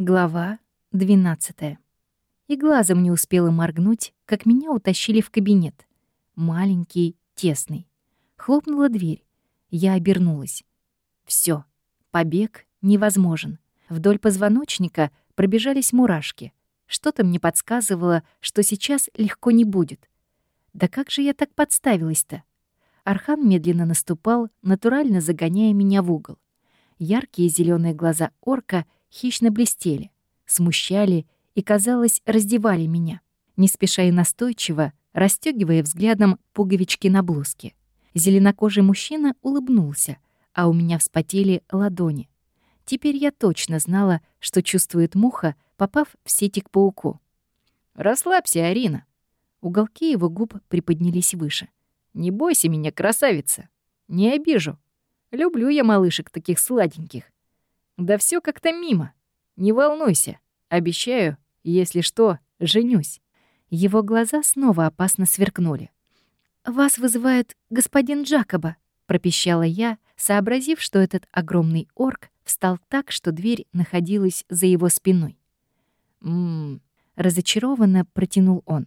Глава 12. И глазом не успела моргнуть, как меня утащили в кабинет. Маленький, тесный. Хлопнула дверь. Я обернулась. Все, побег невозможен. Вдоль позвоночника пробежались мурашки. Что-то мне подсказывало, что сейчас легко не будет. Да как же я так подставилась-то? Архан медленно наступал, натурально загоняя меня в угол. Яркие зеленые глаза орка — хищно блестели, смущали и, казалось, раздевали меня, не спеша и настойчиво, расстегивая взглядом пуговички на блузке. Зеленокожий мужчина улыбнулся, а у меня вспотели ладони. Теперь я точно знала, что чувствует муха, попав в сети к пауку. «Расслабься, Арина!» Уголки его губ приподнялись выше. «Не бойся меня, красавица! Не обижу. Люблю я малышек таких сладеньких. Да все как-то мимо. Не волнуйся. Обещаю, если что, женюсь. Его глаза снова опасно сверкнули. «Вас вызывает господин Джакоба», — пропищала я, сообразив, что этот огромный орк встал так, что дверь находилась за его спиной. «Ммм...» — разочарованно протянул он.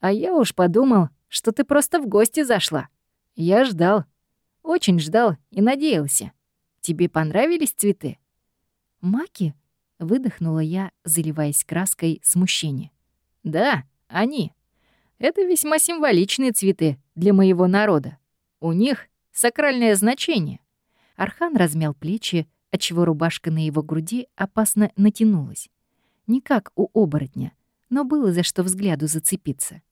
«А я уж подумал, что ты просто в гости зашла. Я ждал, очень ждал и надеялся. Тебе понравились цветы?» «Маки?» — выдохнула я, заливаясь краской смущения. «Да, они. Это весьма символичные цветы для моего народа. У них сакральное значение». Архан размял плечи, отчего рубашка на его груди опасно натянулась. Не как у оборотня, но было за что взгляду зацепиться.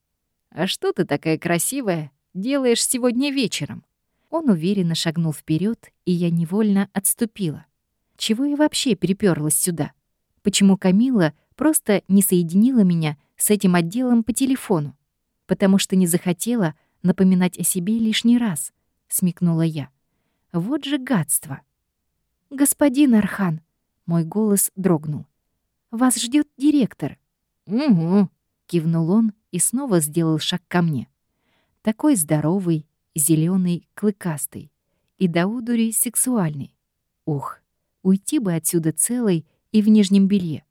«А что ты такая красивая делаешь сегодня вечером?» Он уверенно шагнул вперед, и я невольно отступила. Чего я вообще приперлась сюда? Почему Камила просто не соединила меня с этим отделом по телефону? Потому что не захотела напоминать о себе лишний раз, смекнула я. Вот же гадство. Господин Архан, мой голос дрогнул. Вас ждет директор. Угу, кивнул он и снова сделал шаг ко мне. Такой здоровый, зеленый, клыкастый и до удури сексуальный. Ух, Уйти бы отсюда целой и в нижнем белье.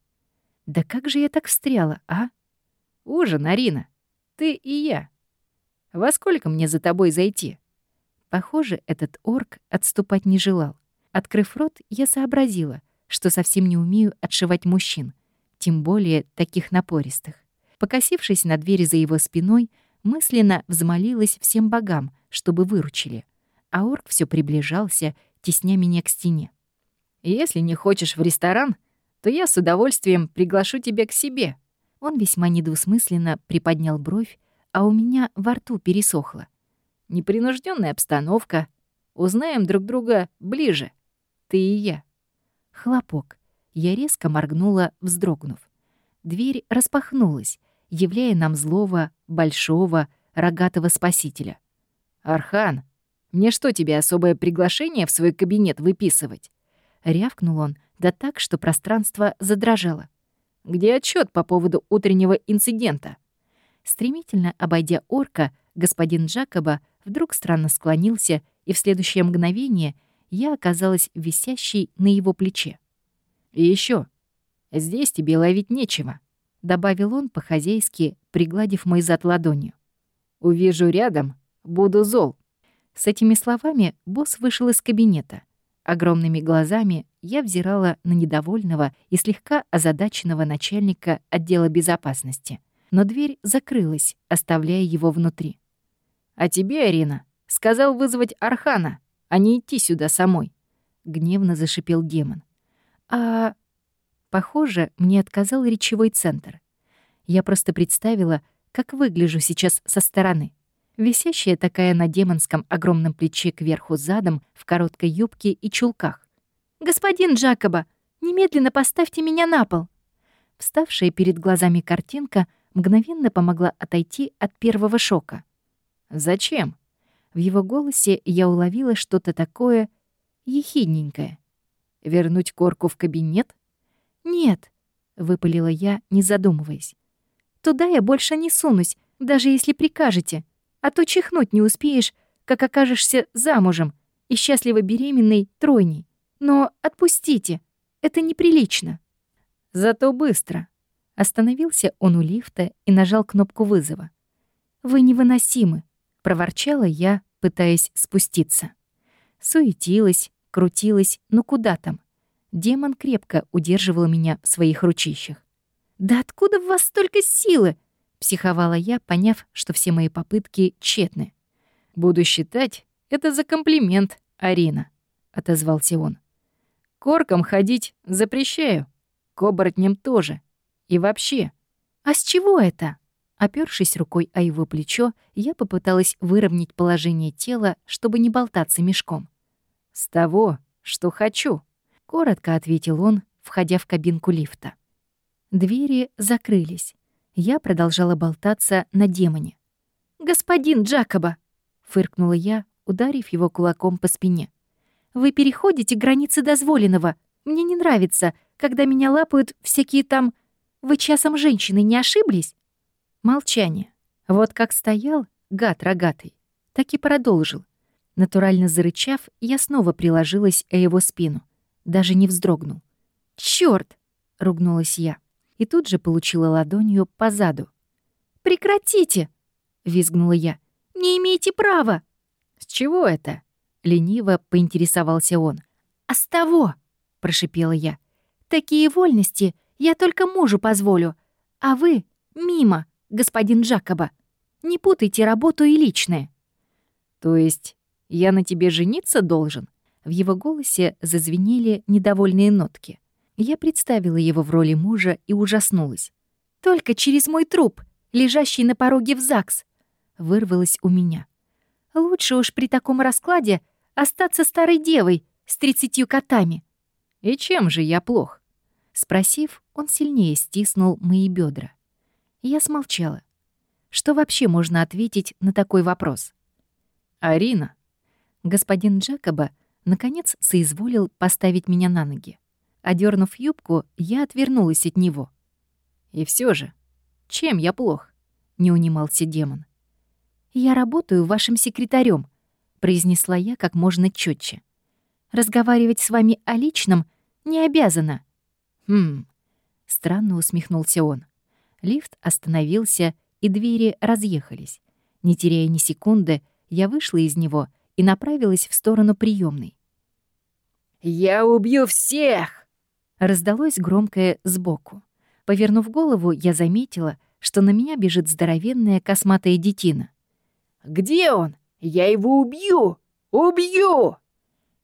Да как же я так встряла, а? Ужин, Арина. Ты и я. Во сколько мне за тобой зайти? Похоже, этот орк отступать не желал. Открыв рот, я сообразила, что совсем не умею отшивать мужчин, тем более таких напористых. Покосившись на двери за его спиной, мысленно взмолилась всем богам, чтобы выручили. А орк все приближался, тесня меня к стене. Если не хочешь в ресторан, то я с удовольствием приглашу тебя к себе». Он весьма недвусмысленно приподнял бровь, а у меня во рту пересохло. Непринужденная обстановка. Узнаем друг друга ближе. Ты и я. Хлопок. Я резко моргнула, вздрогнув. Дверь распахнулась, являя нам злого, большого, рогатого спасителя. «Архан, мне что, тебе особое приглашение в свой кабинет выписывать?» Рявкнул он, да так, что пространство задрожало. «Где отчет по поводу утреннего инцидента?» Стремительно обойдя орка, господин Джакоба вдруг странно склонился, и в следующее мгновение я оказалась висящей на его плече. «И еще, здесь тебе ловить нечего», — добавил он по-хозяйски, пригладив мой зад ладонью. «Увижу рядом, буду зол». С этими словами босс вышел из кабинета. Огромными глазами я взирала на недовольного и слегка озадаченного начальника отдела безопасности. Но дверь закрылась, оставляя его внутри. «А тебе, Арина, сказал вызвать Архана, а не идти сюда самой», — гневно зашипел демон. «А...» Похоже, мне отказал речевой центр. Я просто представила, как выгляжу сейчас со стороны висящая такая на демонском огромном плече кверху задом в короткой юбке и чулках. «Господин Джакоба, немедленно поставьте меня на пол!» Вставшая перед глазами картинка мгновенно помогла отойти от первого шока. «Зачем?» В его голосе я уловила что-то такое ехидненькое. «Вернуть корку в кабинет?» «Нет», — выпалила я, не задумываясь. «Туда я больше не сунусь, даже если прикажете а то чихнуть не успеешь, как окажешься замужем и счастливо беременной тройней. Но отпустите, это неприлично». Зато быстро. Остановился он у лифта и нажал кнопку вызова. «Вы невыносимы», — проворчала я, пытаясь спуститься. Суетилась, крутилась, но куда там? Демон крепко удерживал меня в своих ручищах. «Да откуда в вас столько силы?» — психовала я, поняв, что все мои попытки тщетны. «Буду считать это за комплимент, Арина», — отозвался он. «Корком ходить запрещаю, к оборотням тоже. И вообще». «А с чего это?» Опёршись рукой о его плечо, я попыталась выровнять положение тела, чтобы не болтаться мешком. «С того, что хочу», — коротко ответил он, входя в кабинку лифта. Двери закрылись. Я продолжала болтаться на демоне. «Господин Джакоба!» — фыркнула я, ударив его кулаком по спине. «Вы переходите границы дозволенного. Мне не нравится, когда меня лапают всякие там... Вы часом женщины не ошиблись?» Молчание. Вот как стоял гад рогатый, так и продолжил. Натурально зарычав, я снова приложилась о его спину. Даже не вздрогнул. «Чёрт!» — ругнулась я. И тут же получила ладонью по заду. «Прекратите!» — визгнула я. «Не имеете права!» «С чего это?» — лениво поинтересовался он. «А с того!» — прошипела я. «Такие вольности я только мужу позволю, а вы — мимо!» господин Джакоба. Не путайте работу и личное». «То есть я на тебе жениться должен?» В его голосе зазвенели недовольные нотки. Я представила его в роли мужа и ужаснулась. «Только через мой труп, лежащий на пороге в ЗАГС», вырвалось у меня. «Лучше уж при таком раскладе остаться старой девой с тридцатью котами». «И чем же я плох?» Спросив, он сильнее стиснул мои бедра. Я смолчала. Что вообще можно ответить на такой вопрос? «Арина». Господин Джакоба наконец соизволил поставить меня на ноги. Одернув юбку, я отвернулась от него. «И все же, чем я плох?» — не унимался демон. «Я работаю вашим секретарем, произнесла я как можно четче. «Разговаривать с вами о личном не обязана». «Хм...» — странно усмехнулся он. Лифт остановился, и двери разъехались. Не теряя ни секунды, я вышла из него и направилась в сторону приемной. «Я убью всех!» Раздалось громкое сбоку. Повернув голову, я заметила, что на меня бежит здоровенная косматая детина. «Где он? Я его убью! Убью!»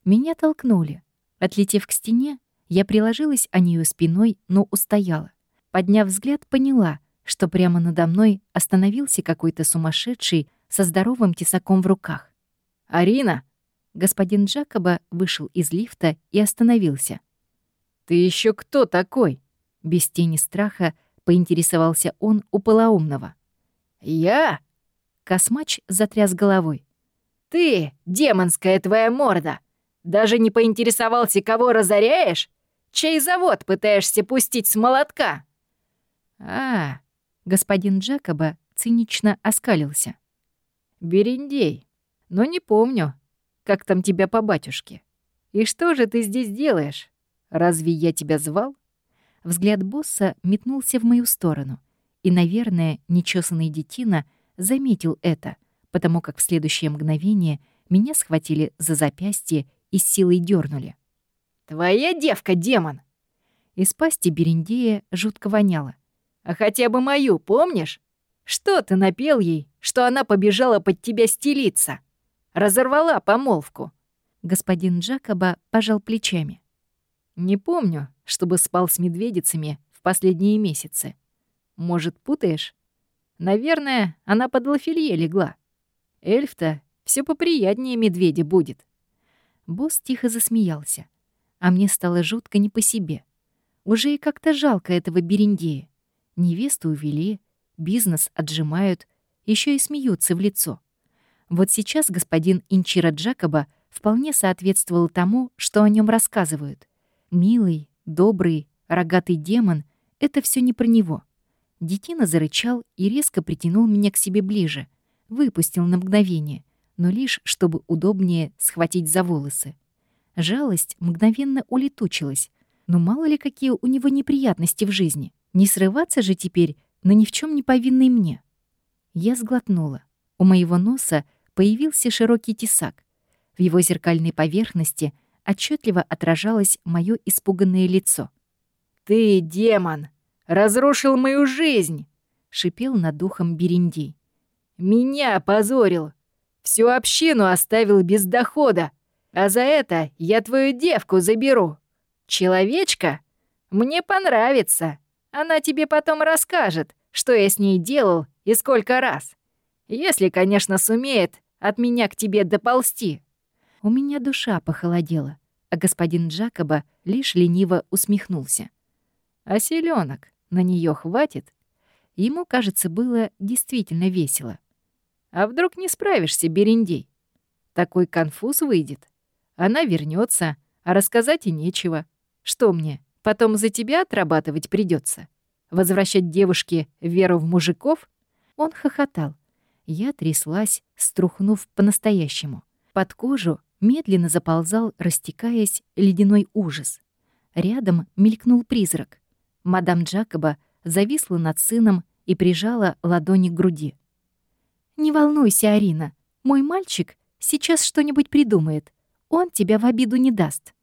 Меня толкнули. Отлетев к стене, я приложилась о нее спиной, но устояла. Подняв взгляд, поняла, что прямо надо мной остановился какой-то сумасшедший со здоровым тесаком в руках. «Арина!» Господин Джакоба вышел из лифта и остановился. «Ты еще кто такой?» Без тени страха поинтересовался он у полоумного. «Я?» Космач затряс головой. «Ты, демонская твоя морда! Даже не поинтересовался, кого разоряешь? Чей завод пытаешься пустить с молотка?» А, господин Джакоба цинично оскалился. Берендей, но не помню, как там тебя по батюшке. И что же ты здесь делаешь? Разве я тебя звал? Взгляд босса метнулся в мою сторону, и, наверное, нечесанный детина заметил это, потому как в следующее мгновение меня схватили за запястье и силой дернули. «Твоя девка, демон!» Из пасти Берендея жутко воняло. А хотя бы мою, помнишь? Что ты напел ей, что она побежала под тебя стелиться? Разорвала помолвку». Господин Джакоба пожал плечами. «Не помню, чтобы спал с медведицами в последние месяцы. Может, путаешь? Наверное, она под лафелье легла. Эльф-то все поприятнее медведя будет». Босс тихо засмеялся, а мне стало жутко не по себе. Уже и как-то жалко этого берендея. Невесту увели, бизнес отжимают, еще и смеются в лицо. Вот сейчас господин Инчира Джакоба вполне соответствовал тому, что о нем рассказывают. Милый, добрый, рогатый демон — это все не про него. Детина зарычал и резко притянул меня к себе ближе, выпустил на мгновение, но лишь чтобы удобнее схватить за волосы. Жалость мгновенно улетучилась, Но мало ли какие у него неприятности в жизни. Не срываться же теперь на ни в чем не повинной мне. Я сглотнула. У моего носа появился широкий тесак. В его зеркальной поверхности отчетливо отражалось мое испуганное лицо. «Ты, демон, разрушил мою жизнь!» — шипел над духом Берендей. «Меня опозорил! Всю общину оставил без дохода, а за это я твою девку заберу. Человечка? Мне понравится. Она тебе потом расскажет, что я с ней делал и сколько раз. Если, конечно, сумеет от меня к тебе доползти». У меня душа похолодела, а господин Джакоба лишь лениво усмехнулся. «А селенок на нее хватит?» Ему, кажется, было действительно весело. «А вдруг не справишься, Берендей? Такой конфуз выйдет. Она вернется, а рассказать и нечего. Что мне, потом за тебя отрабатывать придется? Возвращать девушке веру в мужиков?» Он хохотал. Я тряслась, струхнув по-настоящему. Под кожу медленно заползал, растекаясь, ледяной ужас. Рядом мелькнул призрак. Мадам Джакоба зависла над сыном и прижала ладони к груди. «Не волнуйся, Арина, мой мальчик сейчас что-нибудь придумает. Он тебя в обиду не даст».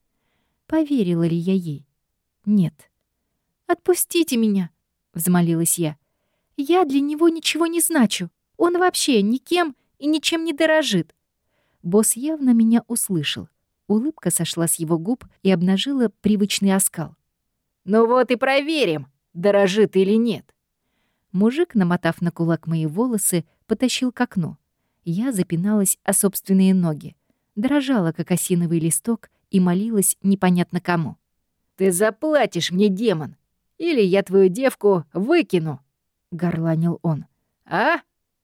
Поверила ли я ей? Нет. «Отпустите меня», — взмолилась я. «Я для него ничего не значу. Он вообще никем и ничем не дорожит. Босс явно меня услышал. Улыбка сошла с его губ и обнажила привычный оскал. «Ну вот и проверим, дорожит или нет». Мужик, намотав на кулак мои волосы, потащил к окну. Я запиналась о собственные ноги, дрожала, как осиновый листок, и молилась непонятно кому. «Ты заплатишь мне, демон, или я твою девку выкину!» — горланил он. «А?»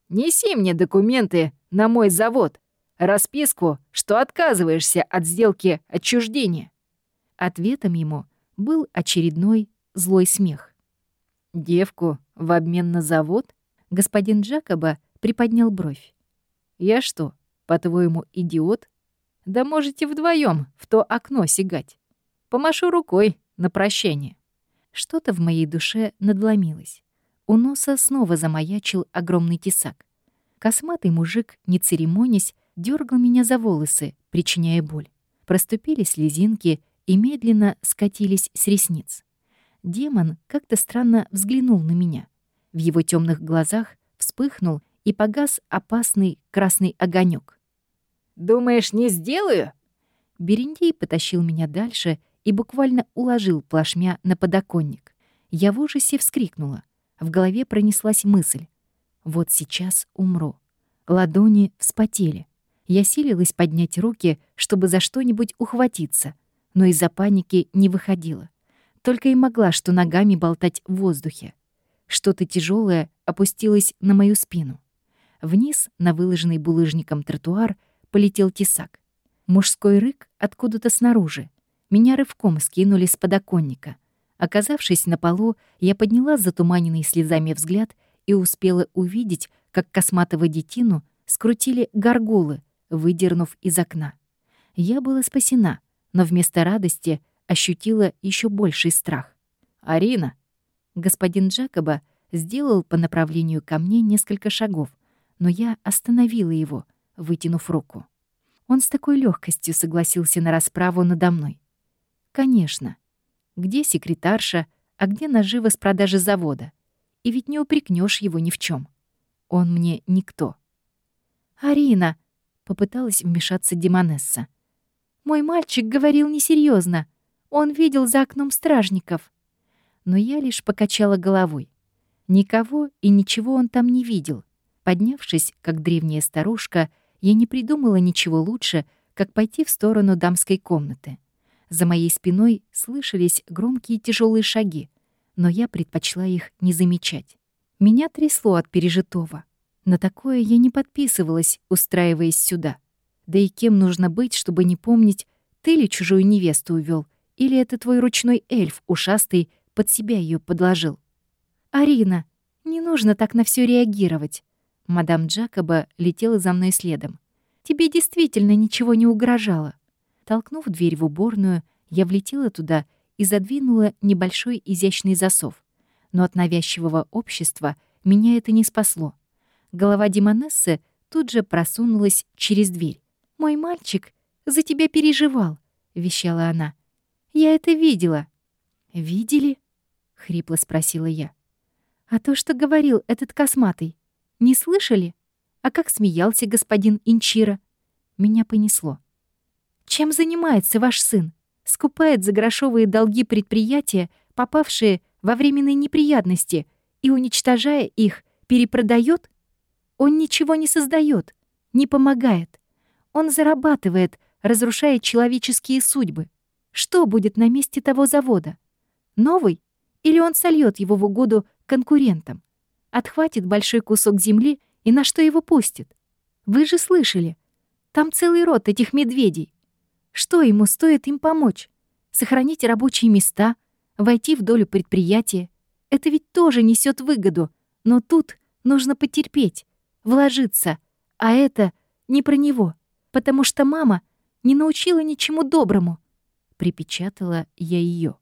Неси мне документы на мой завод, расписку, что отказываешься от сделки отчуждения». Ответом ему был очередной злой смех. «Девку в обмен на завод?» Господин Джакоба приподнял бровь. «Я что, по-твоему, идиот? Да можете вдвоем в то окно сигать. Помашу рукой на прощание». Что-то в моей душе надломилось. У носа снова замаячил огромный тесак. Косматый мужик, не церемонясь, дергал меня за волосы, причиняя боль. Проступили слезинки и медленно скатились с ресниц. Демон как-то странно взглянул на меня. В его темных глазах вспыхнул и погас опасный красный огонек. «Думаешь, не сделаю?» Берендей потащил меня дальше и буквально уложил плашмя на подоконник. Я в ужасе вскрикнула. В голове пронеслась мысль. Вот сейчас умру. Ладони вспотели. Я силилась поднять руки, чтобы за что-нибудь ухватиться, но из-за паники не выходила. Только и могла что ногами болтать в воздухе. Что-то тяжелое опустилось на мою спину. Вниз, на выложенный булыжником тротуар, полетел тесак. Мужской рык откуда-то снаружи. Меня рывком скинули с подоконника — Оказавшись на полу, я подняла затуманенный слезами взгляд и успела увидеть, как косматого детину скрутили горгулы, выдернув из окна. Я была спасена, но вместо радости ощутила еще больший страх. «Арина!» Господин Джакоба сделал по направлению ко мне несколько шагов, но я остановила его, вытянув руку. Он с такой легкостью согласился на расправу надо мной. Конечно, где секретарша, а где наживы с продажи завода. И ведь не упрекнешь его ни в чем. Он мне никто. «Арина!» — попыталась вмешаться Демонесса. «Мой мальчик говорил несерьезно. Он видел за окном стражников». Но я лишь покачала головой. Никого и ничего он там не видел. Поднявшись, как древняя старушка, я не придумала ничего лучше, как пойти в сторону дамской комнаты. За моей спиной слышались громкие тяжелые шаги, но я предпочла их не замечать. Меня трясло от пережитого. На такое я не подписывалась, устраиваясь сюда. Да и кем нужно быть, чтобы не помнить, ты ли чужую невесту увел, или это твой ручной эльф, ушастый, под себя ее подложил? «Арина, не нужно так на все реагировать». Мадам Джакоба летела за мной следом. «Тебе действительно ничего не угрожало». Толкнув дверь в уборную, я влетела туда и задвинула небольшой изящный засов. Но от навязчивого общества меня это не спасло. Голова Демонессы тут же просунулась через дверь. «Мой мальчик за тебя переживал», — вещала она. «Я это видела». «Видели?» — хрипло спросила я. «А то, что говорил этот косматый, не слышали? А как смеялся господин Инчира?» Меня понесло. «Чем занимается ваш сын? Скупает за грошовые долги предприятия, попавшие во временные неприятности, и, уничтожая их, перепродает? Он ничего не создает, не помогает. Он зарабатывает, разрушая человеческие судьбы. Что будет на месте того завода? Новый? Или он сольет его в угоду конкурентам? Отхватит большой кусок земли и на что его пустит? Вы же слышали. Там целый род этих медведей. Что ему стоит им помочь? Сохранить рабочие места, войти в долю предприятия. Это ведь тоже несет выгоду. Но тут нужно потерпеть, вложиться. А это не про него. Потому что мама не научила ничему доброму. Припечатала я ее.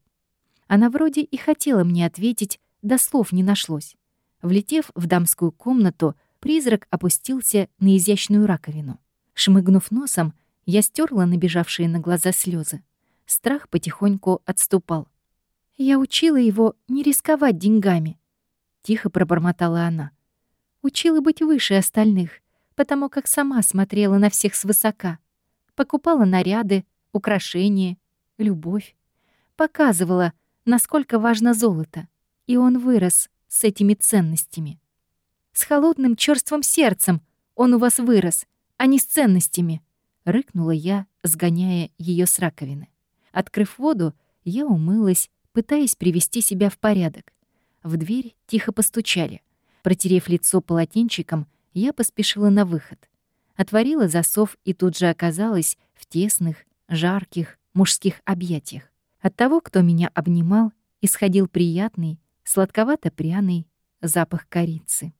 Она вроде и хотела мне ответить, да слов не нашлось. Влетев в дамскую комнату, призрак опустился на изящную раковину. Шмыгнув носом, я стерла набежавшие на глаза слезы. Страх потихоньку отступал. «Я учила его не рисковать деньгами», — тихо пробормотала она. «Учила быть выше остальных, потому как сама смотрела на всех свысока. Покупала наряды, украшения, любовь. Показывала, насколько важно золото. И он вырос с этими ценностями. С холодным чёрствым сердцем он у вас вырос, а не с ценностями. Рыкнула я, сгоняя ее с раковины. Открыв воду, я умылась, пытаясь привести себя в порядок. В дверь тихо постучали. Протерев лицо полотенчиком, я поспешила на выход. Отворила засов и тут же оказалась в тесных, жарких, мужских объятиях. От того, кто меня обнимал, исходил приятный, сладковато-пряный запах корицы.